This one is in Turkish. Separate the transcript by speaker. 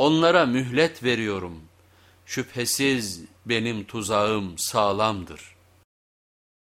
Speaker 1: Onlara mühlet veriyorum. Şüphesiz benim tuzağım sağlamdır.''